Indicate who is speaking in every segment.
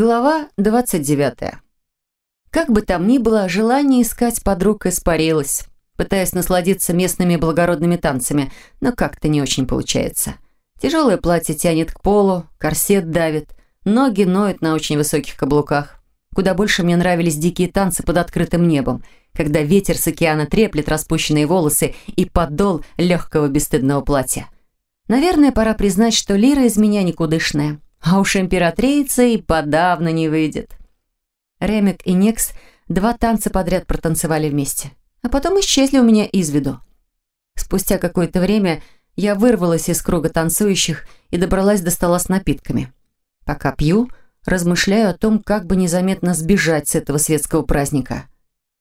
Speaker 1: Глава 29. Как бы там ни было, желание искать подруг испарилось. Пытаясь насладиться местными благородными танцами, но как-то не очень получается. Тяжелое платье тянет к полу, корсет давит, ноги ноют на очень высоких каблуках. Куда больше мне нравились дикие танцы под открытым небом, когда ветер с океана треплет распущенные волосы и подол легкого бесстыдного платья. Наверное, пора признать, что Лира из меня никудышная. А уж императрица и подавно не выйдет. Ремик и Некс два танца подряд протанцевали вместе, а потом исчезли у меня из виду. Спустя какое-то время я вырвалась из круга танцующих и добралась до стола с напитками. Пока пью, размышляю о том, как бы незаметно сбежать с этого светского праздника.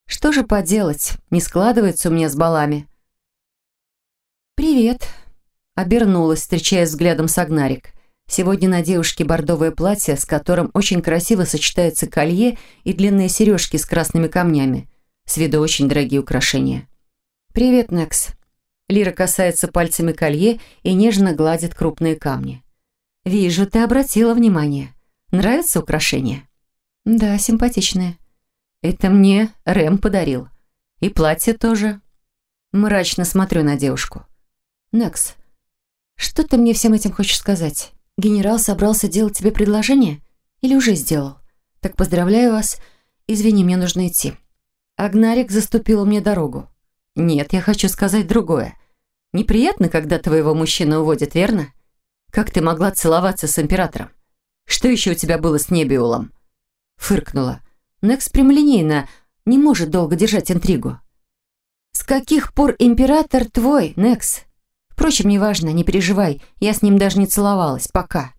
Speaker 1: Что же поделать, не складывается у меня с балами. «Привет», — обернулась, встречаясь взглядом с Агнарик. Сегодня на девушке бордовое платье, с которым очень красиво сочетаются колье и длинные сережки с красными камнями. С виду очень дорогие украшения. «Привет, Некс». Лира касается пальцами колье и нежно гладит крупные камни. «Вижу, ты обратила внимание. Нравится украшение?» «Да, симпатичное». «Это мне Рэм подарил. И платье тоже». Мрачно смотрю на девушку. «Некс, что ты мне всем этим хочешь сказать?» Генерал собрался делать тебе предложение? Или уже сделал? Так поздравляю вас. Извини, мне нужно идти. Агнарик заступил мне дорогу. Нет, я хочу сказать другое. Неприятно, когда твоего мужчину уводят, верно? Как ты могла целоваться с императором? Что еще у тебя было с Небиулом? Фыркнула. Некс прямолинейно не может долго держать интригу. С каких пор император твой, Некс? Впрочем, неважно, не переживай, я с ним даже не целовалась, пока.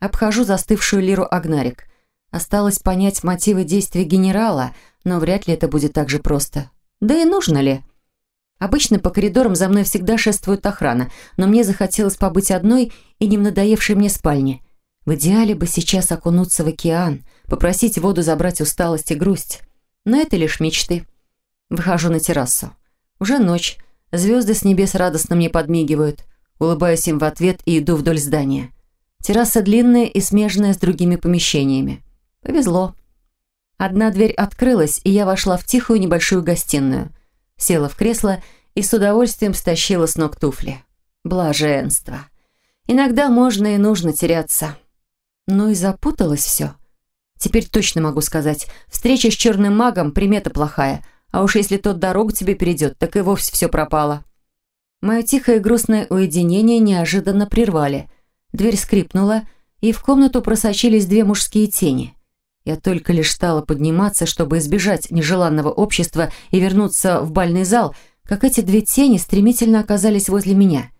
Speaker 1: Обхожу застывшую Лиру Агнарик. Осталось понять мотивы действий генерала, но вряд ли это будет так же просто. Да и нужно ли? Обычно по коридорам за мной всегда шествует охрана, но мне захотелось побыть одной и не в надоевшей мне спальне. В идеале бы сейчас окунуться в океан, попросить воду забрать усталость и грусть. Но это лишь мечты. Выхожу на террасу. Уже ночь. Звезды с небес радостно мне подмигивают. Улыбаюсь им в ответ и иду вдоль здания. Терраса длинная и смежная с другими помещениями. Повезло. Одна дверь открылась, и я вошла в тихую небольшую гостиную. Села в кресло и с удовольствием стащила с ног туфли. Блаженство. Иногда можно и нужно теряться. Ну и запуталось все. Теперь точно могу сказать, встреча с черным магом – примета плохая – а уж если тот дорогу тебе перейдет, так и вовсе все пропало. Мое тихое и грустное уединение неожиданно прервали. Дверь скрипнула, и в комнату просочились две мужские тени. Я только лишь стала подниматься, чтобы избежать нежеланного общества и вернуться в бальный зал, как эти две тени стремительно оказались возле меня.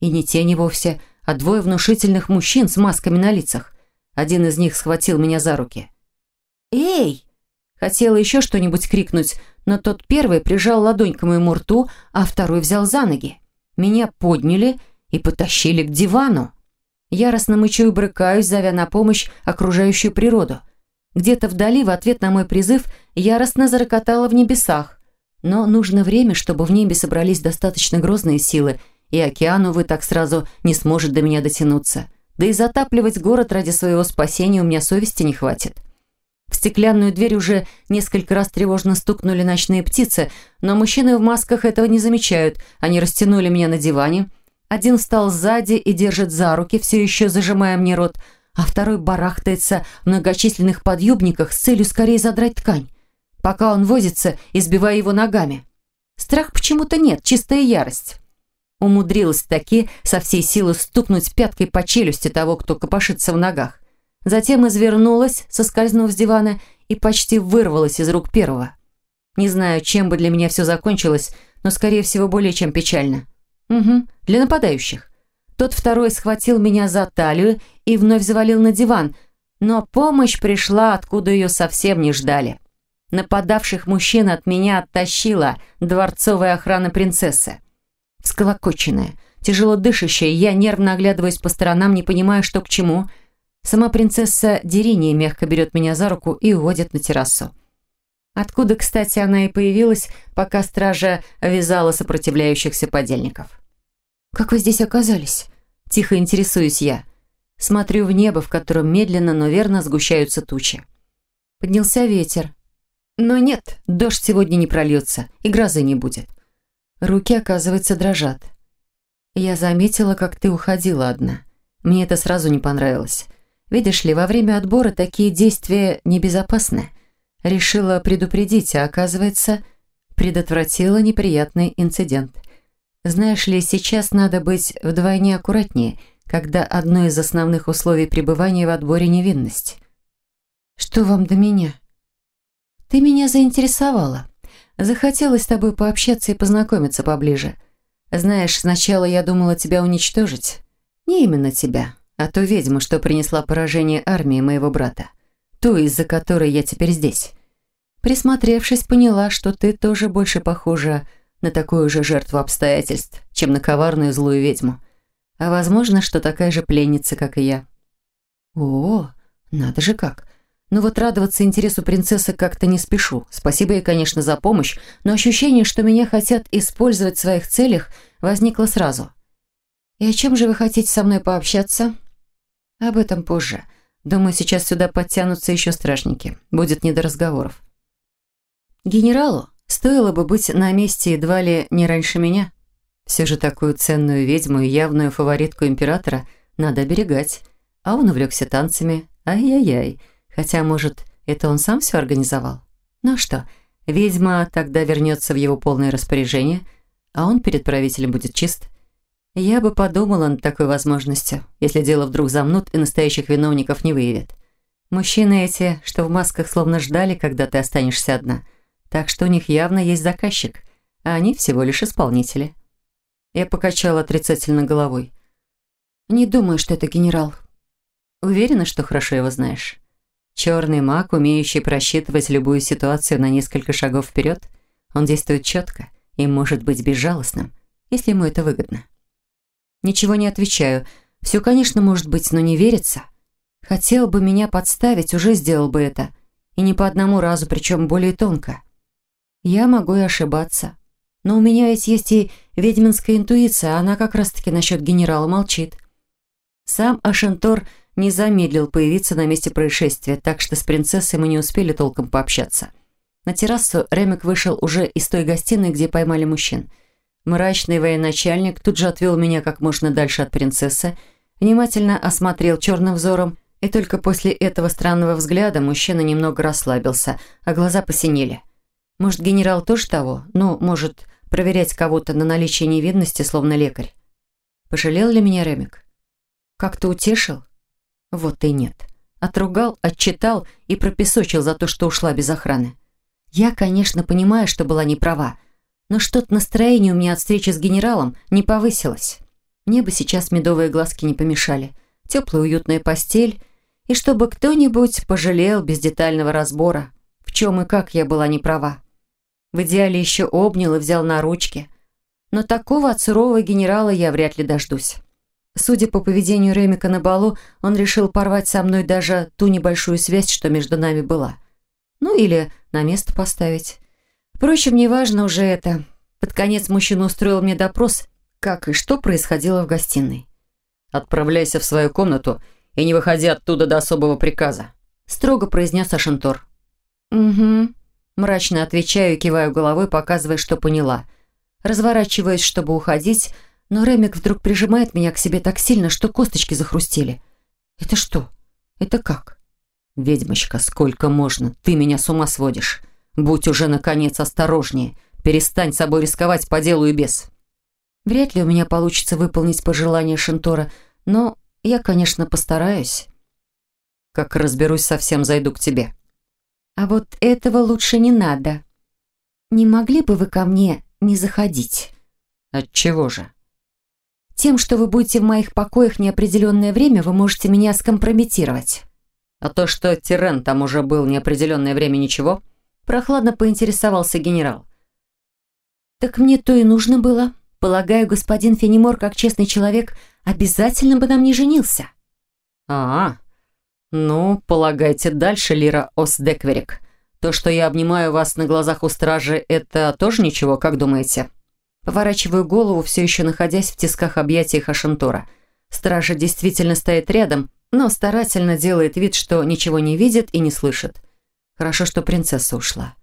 Speaker 1: И не тени вовсе, а двое внушительных мужчин с масками на лицах. Один из них схватил меня за руки. «Эй!» Хотела еще что-нибудь крикнуть, но тот первый прижал ладонь к моему рту, а второй взял за ноги. Меня подняли и потащили к дивану. Яростно мычу и брыкаюсь, зовя на помощь окружающую природу. Где-то вдали, в ответ на мой призыв, яростно зарокотало в небесах. Но нужно время, чтобы в небе собрались достаточно грозные силы, и океан, увы, так сразу не сможет до меня дотянуться. Да и затапливать город ради своего спасения у меня совести не хватит. В стеклянную дверь уже несколько раз тревожно стукнули ночные птицы, но мужчины в масках этого не замечают. Они растянули меня на диване. Один встал сзади и держит за руки, все еще зажимая мне рот, а второй барахтается в многочисленных подъюбниках с целью скорее задрать ткань, пока он возится, избивая его ногами. Страх почему-то нет, чистая ярость. Умудрилась таки со всей силы стукнуть пяткой по челюсти того, кто копошится в ногах. Затем извернулась, соскользнув с дивана, и почти вырвалась из рук первого. Не знаю, чем бы для меня все закончилось, но, скорее всего, более чем печально. Угу, для нападающих. Тот второй схватил меня за талию и вновь завалил на диван, но помощь пришла, откуда ее совсем не ждали. Нападавших мужчин от меня оттащила дворцовая охрана принцессы. Всколокоченная, тяжело дышащая, я нервно оглядываюсь по сторонам, не понимая, что к чему – Сама принцесса Дериния мягко берет меня за руку и уводит на террасу. Откуда, кстати, она и появилась, пока стража вязала сопротивляющихся подельников. «Как вы здесь оказались?» Тихо интересуюсь я. Смотрю в небо, в котором медленно, но верно сгущаются тучи. Поднялся ветер. Но нет, дождь сегодня не прольется, и грозы не будет. Руки, оказывается, дрожат. Я заметила, как ты уходила одна. Мне это сразу не понравилось. Видишь ли, во время отбора такие действия небезопасны. Решила предупредить, а оказывается, предотвратила неприятный инцидент. Знаешь ли, сейчас надо быть вдвойне аккуратнее, когда одно из основных условий пребывания в отборе невинность. Что вам до меня? Ты меня заинтересовала. Захотелось с тобой пообщаться и познакомиться поближе. Знаешь, сначала я думала тебя уничтожить. Не именно тебя, а ту ведьму, что принесла поражение армии моего брата. Ту, из-за которой я теперь здесь. Присмотревшись, поняла, что ты тоже больше похожа на такую же жертву обстоятельств, чем на коварную злую ведьму. А возможно, что такая же пленница, как и я. О, надо же как. Ну вот радоваться интересу принцессы как-то не спешу. Спасибо ей, конечно, за помощь, но ощущение, что меня хотят использовать в своих целях, возникло сразу. «И о чем же вы хотите со мной пообщаться?» «Об этом позже. Думаю, сейчас сюда подтянутся еще стражники. Будет не до разговоров». «Генералу стоило бы быть на месте едва ли не раньше меня. Все же такую ценную ведьму и явную фаворитку императора надо оберегать. А он увлекся танцами. Ай-яй-яй». Хотя, может, это он сам все организовал? Ну что, ведьма тогда вернется в его полное распоряжение, а он перед правителем будет чист. Я бы подумала над такой возможностью, если дело вдруг замнут и настоящих виновников не выявят. Мужчины эти, что в масках словно ждали, когда ты останешься одна. Так что у них явно есть заказчик, а они всего лишь исполнители. Я покачала отрицательно головой. «Не думаю, что это генерал. Уверена, что хорошо его знаешь?» Черный маг, умеющий просчитывать любую ситуацию на несколько шагов вперед, он действует четко и может быть безжалостным, если ему это выгодно. Ничего не отвечаю. Все, конечно, может быть, но не верится. Хотел бы меня подставить, уже сделал бы это. И не по одному разу, причем более тонко. Я могу и ошибаться. Но у меня ведь есть и ведьминская интуиция, а она как раз-таки насчет генерала молчит. Сам Ашентор – не замедлил появиться на месте происшествия, так что с принцессой мы не успели толком пообщаться. На террасу Ремик вышел уже из той гостиной, где поймали мужчин. Мрачный военачальник тут же отвел меня как можно дальше от принцессы, внимательно осмотрел черным взором, и только после этого странного взгляда мужчина немного расслабился, а глаза посинели. Может, генерал тоже того? Ну, может, проверять кого-то на наличие невинности, словно лекарь. Пожалел ли меня Ремик? Как-то утешил? Вот и нет. Отругал, отчитал и пропесочил за то, что ушла без охраны. Я, конечно, понимаю, что была не права, но что-то настроение у меня от встречи с генералом не повысилось. Мне бы сейчас медовые глазки не помешали, теплая уютная постель, и чтобы кто-нибудь пожалел без детального разбора, в чем и как я была не права. В идеале еще обнял и взял на ручки. Но такого от сурового генерала я вряд ли дождусь. Судя по поведению Ремика на балу, он решил порвать со мной даже ту небольшую связь, что между нами была. Ну или на место поставить. Впрочем, неважно уже это. Под конец мужчина устроил мне допрос, как и что происходило в гостиной. «Отправляйся в свою комнату и не выходи оттуда до особого приказа», строго произнес Ашентор. «Угу», мрачно отвечаю и киваю головой, показывая, что поняла. Разворачиваюсь, чтобы уходить, но Ремик вдруг прижимает меня к себе так сильно, что косточки захрустели. «Это что? Это как?» «Ведьмочка, сколько можно? Ты меня с ума сводишь. Будь уже, наконец, осторожнее. Перестань собой рисковать по делу и без». Вряд ли у меня получится выполнить пожелание Шентора, но я, конечно, постараюсь. Как разберусь совсем, зайду к тебе. А вот этого лучше не надо. Не могли бы вы ко мне не заходить? Отчего же? Тем, что вы будете в моих покоях неопределенное время, вы можете меня скомпрометировать. А то, что Тирен там уже был неопределенное время, ничего? Прохладно поинтересовался генерал. Так мне то и нужно было. Полагаю, господин Фенимор, как честный человек, обязательно бы нам не женился. А, ну, полагайте дальше, Лира Осдекверик. То, что я обнимаю вас на глазах у стражи, это тоже ничего, как думаете?» Поворачиваю голову, все еще находясь в тисках объятий Хашентора. Стража действительно стоит рядом, но старательно делает вид, что ничего не видит и не слышит. Хорошо, что принцесса ушла.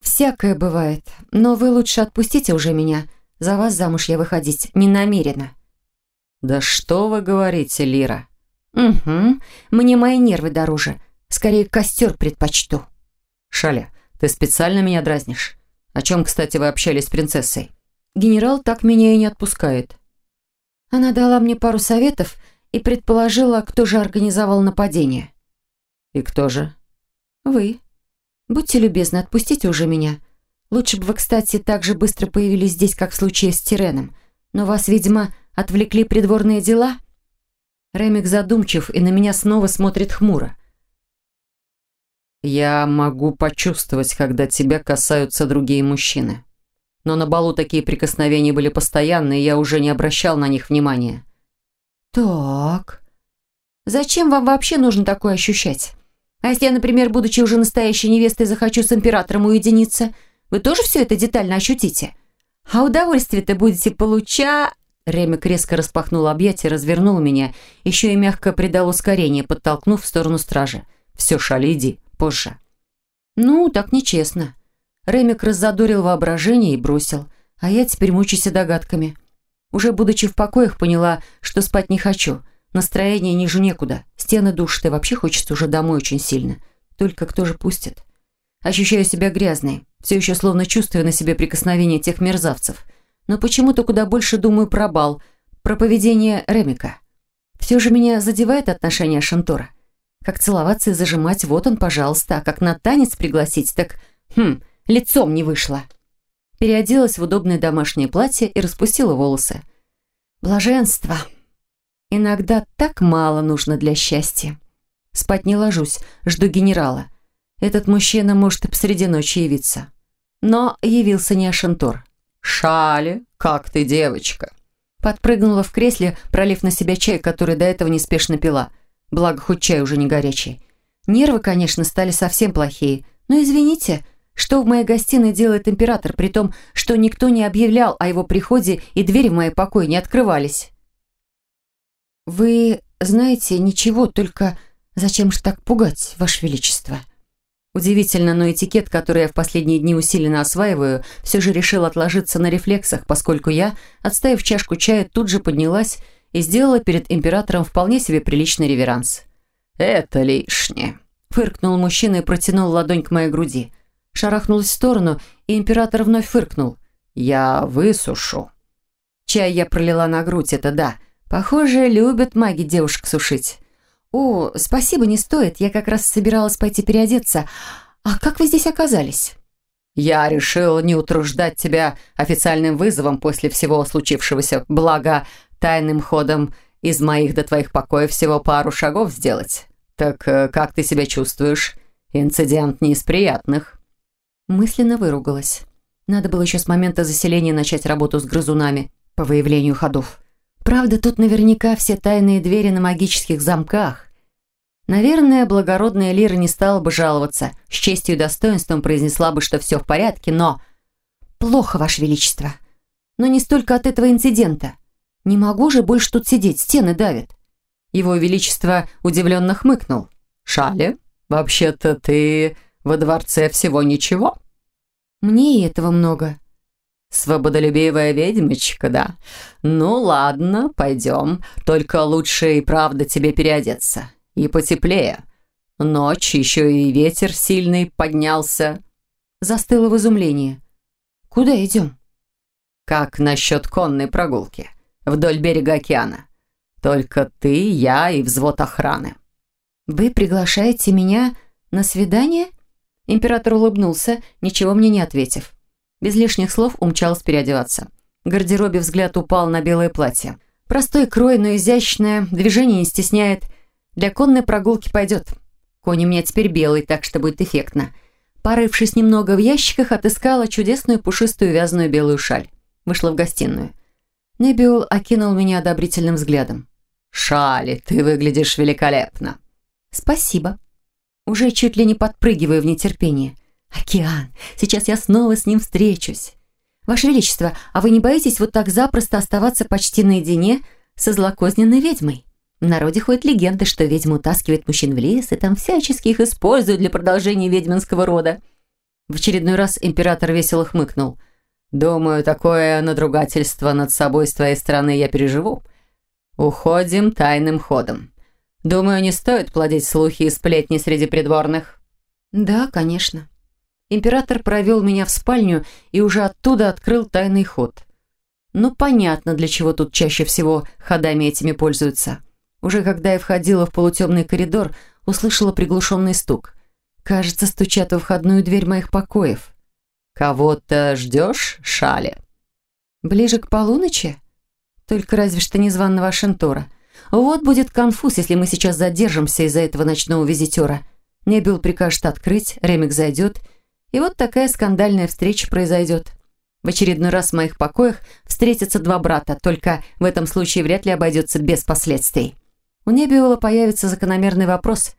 Speaker 1: «Всякое бывает, но вы лучше отпустите уже меня. За вас замуж я выходить не намерена».
Speaker 2: «Да что вы говорите, Лира?»
Speaker 1: «Угу, мне мои нервы дороже. Скорее костер предпочту».
Speaker 2: «Шаля, ты специально меня дразнишь? О чем, кстати, вы общались с принцессой?»
Speaker 1: «Генерал так меня и не отпускает». Она дала мне пару советов и предположила, кто же организовал нападение.
Speaker 2: «И кто же?»
Speaker 1: «Вы. Будьте любезны, отпустите уже меня. Лучше бы вы, кстати, так же быстро появились здесь, как в случае с Тиреном. Но вас, видимо, отвлекли придворные дела?» Ремик задумчив и на меня снова смотрит хмуро.
Speaker 2: «Я могу почувствовать, когда тебя касаются другие мужчины. Но на балу такие прикосновения были постоянны, и я уже не обращал на них внимания».
Speaker 1: «Так. Зачем вам вообще нужно такое ощущать? А если я, например, будучи уже настоящей невестой, захочу с императором уединиться, вы тоже все это детально ощутите? А удовольствие-то будете получа...» Ремик резко распахнул объятия, развернул меня, еще и мягко придал ускорение, подтолкнув в сторону стражи.
Speaker 2: «Все, Шали, иди, позже».
Speaker 1: «Ну, так нечестно». Ремик раззадорил воображение и бросил, а я теперь мучаюсь догадками. Уже будучи в покоях, поняла, что спать не хочу. Настроение ниже некуда. Стены душат, и вообще хочется уже домой очень сильно. Только кто же пустит? Ощущаю себя грязной, все еще словно чувствую на себе прикосновение тех мерзавцев. Но почему-то куда больше думаю про бал, про поведение Ремика. Все же меня задевает отношение Шантора. Как целоваться и зажимать, вот он, пожалуйста, а как на танец пригласить, так, хм, лицом не вышло. Переоделась в удобное домашнее платье и распустила волосы. Блаженство. Иногда так мало нужно для счастья. Спать не ложусь, жду генерала. Этот мужчина может и посреди ночи явиться. Но явился не Ашантор.
Speaker 2: «Шали, как ты, девочка?»
Speaker 1: Подпрыгнула в кресле, пролив на себя чай, который до этого неспешно пила. Благо, хоть чай уже не горячий. Нервы, конечно, стали совсем плохие. Но извините, что в моей гостиной делает император, при том, что никто не объявлял о его приходе и двери в мои покои не открывались? «Вы знаете ничего, только зачем же так пугать, Ваше Величество?» Удивительно, но этикет, который я в последние дни усиленно осваиваю, все же решил отложиться на рефлексах, поскольку я, отставив чашку чая, тут же поднялась и сделала перед императором вполне себе приличный реверанс.
Speaker 2: «Это лишнее», —
Speaker 1: фыркнул мужчина и протянул ладонь к моей груди шарахнулась в сторону, и император вновь фыркнул.
Speaker 2: «Я высушу».
Speaker 1: Чай я пролила на грудь, это да. Похоже, любят маги девушек сушить. «О, спасибо, не стоит. Я как раз собиралась пойти переодеться. А как вы здесь оказались?»
Speaker 2: «Я решил не утруждать тебя официальным вызовом после всего случившегося. Благо, тайным ходом из моих до твоих покоев всего пару шагов сделать. Так э, как ты себя чувствуешь? Инцидент не из приятных».
Speaker 1: Мысленно выругалась. Надо было еще с момента заселения начать работу с грызунами по выявлению ходов. Правда, тут наверняка все тайные двери на магических замках. Наверное, благородная Лира не стала бы жаловаться, с честью и достоинством произнесла бы, что все в порядке, но... Плохо, Ваше Величество. Но не столько от этого инцидента. Не могу же больше тут сидеть, стены давят. Его Величество удивленно хмыкнул.
Speaker 2: «Шали, вообще-то ты во дворце всего ничего?»
Speaker 1: «Мне и этого много».
Speaker 2: «Свободолюбивая ведьмочка, да? Ну ладно, пойдем. Только лучше и правда тебе переодеться. И потеплее. Ночь, еще и ветер сильный поднялся».
Speaker 1: Застыла в изумлении. «Куда идем?»
Speaker 2: «Как насчет конной прогулки? Вдоль берега океана. Только ты, я и взвод охраны».
Speaker 1: «Вы приглашаете меня на свидание?» Император улыбнулся, ничего мне не ответив. Без лишних слов умчалась переодеваться. В гардеробе взгляд упал на белое платье. Простой крой, но изящное, движение не стесняет. Для конной прогулки пойдет. Конь у меня теперь белый, так что будет эффектно. Порывшись немного в ящиках, отыскала чудесную пушистую вязаную белую шаль. Вышла в гостиную. Небиул окинул меня одобрительным взглядом.
Speaker 2: «Шали, ты выглядишь великолепно!»
Speaker 1: «Спасибо!» Уже чуть ли не подпрыгиваю в нетерпении. «Океан! Сейчас я снова с ним встречусь!» «Ваше Величество, а вы не боитесь вот так запросто оставаться почти наедине со злокозненной ведьмой?» В народе ходят легенды, что ведьма утаскивает мужчин в лес и там всячески их используют для продолжения ведьминского рода. В очередной раз император весело хмыкнул. «Думаю, такое надругательство над собой с твоей стороны я переживу. Уходим тайным ходом. Думаю, не стоит плодить слухи и сплетни среди придворных». «Да, конечно». Император провел меня в спальню и уже оттуда открыл тайный ход. Ну, понятно, для чего тут чаще всего ходами этими пользуются. Уже когда я входила в полутемный коридор, услышала приглушенный стук. Кажется, стучат во входную дверь моих покоев. «Кого-то ждешь, Шали?» «Ближе к полуночи?» «Только разве что незваного Ашентора. Вот будет конфуз, если мы сейчас задержимся из-за этого ночного визитера. Небил прикажет открыть, Ремик зайдет, и вот такая скандальная встреча произойдет». В очередной раз в моих покоях встретятся два брата, только в этом случае вряд ли обойдется без последствий. У Небиола появится закономерный вопрос.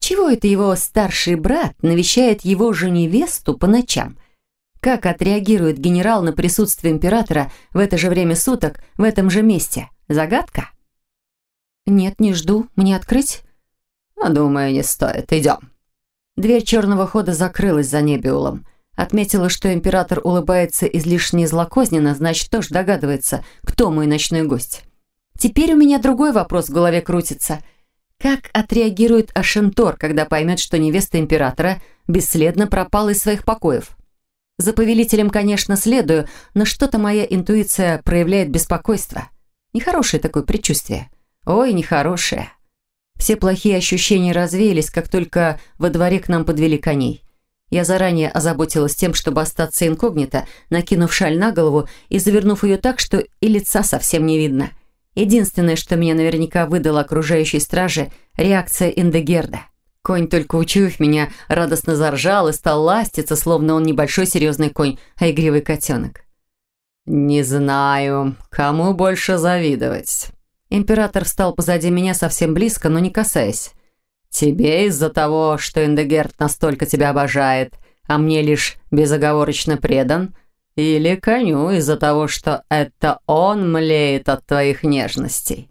Speaker 1: Чего это его старший брат навещает его же невесту по ночам? Как отреагирует генерал на присутствие императора в это же время суток, в этом же месте? Загадка? Нет, не жду. Мне открыть?
Speaker 2: Думаю, не стоит. Идем.
Speaker 1: Дверь черного хода закрылась за Небиулом. Отметила, что император улыбается излишне злокозненно, значит, тоже догадывается, кто мой ночной гость. Теперь у меня другой вопрос в голове крутится. Как отреагирует Ашентор, когда поймет, что невеста императора бесследно пропала из своих покоев? За повелителем, конечно, следую, но что-то моя интуиция проявляет беспокойство. Нехорошее такое предчувствие. Ой, нехорошее. Все плохие ощущения развеялись, как только во дворе к нам подвели коней. Я заранее озаботилась тем, чтобы остаться инкогнито, накинув шаль на голову и завернув ее так, что и лица совсем не видно. Единственное, что меня наверняка выдало окружающей страже – реакция Индегерда. Конь, только учуяв меня, радостно заржал и стал ластиться, словно он небольшой серьезный конь, а игривый котенок.
Speaker 2: «Не знаю, кому больше завидовать».
Speaker 1: Император встал позади меня совсем близко, но не касаясь.
Speaker 2: Тебе из-за того, что Индегерт настолько тебя обожает, а мне лишь безоговорочно предан, или коню из-за того, что это он млеет от твоих нежностей?»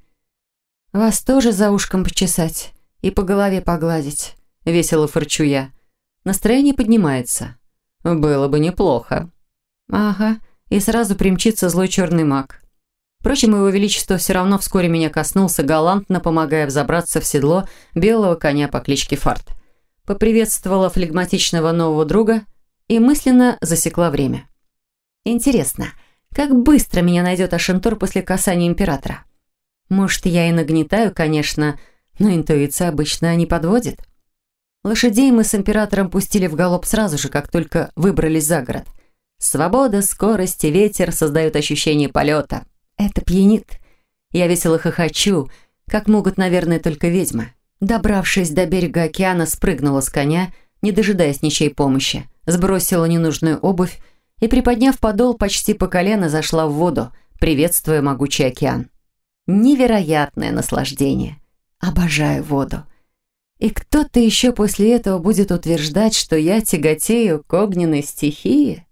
Speaker 1: «Вас тоже за ушком почесать и по голове погладить», — весело фырчу я. Настроение поднимается.
Speaker 2: «Было бы неплохо».
Speaker 1: «Ага, и сразу примчится злой черный маг. Впрочем, его величество все равно вскоре меня коснулся, галантно помогая взобраться в седло белого коня по кличке Фарт. Поприветствовала флегматичного нового друга и мысленно засекла время. Интересно, как быстро меня найдет Ашентор после касания императора? Может, я и нагнетаю, конечно, но интуиция обычно не подводит. Лошадей мы с императором пустили в галоп сразу же, как только выбрались за город. Свобода, скорость и ветер создают ощущение полета. Это пьянит. Я весело хохочу, как могут, наверное, только ведьмы. Добравшись до берега океана, спрыгнула с коня, не дожидаясь ничьей помощи, сбросила ненужную обувь и, приподняв подол почти по колено, зашла в воду, приветствуя могучий океан. Невероятное наслаждение. Обожаю воду. И кто-то еще после этого будет утверждать, что я тяготею к огненной стихии?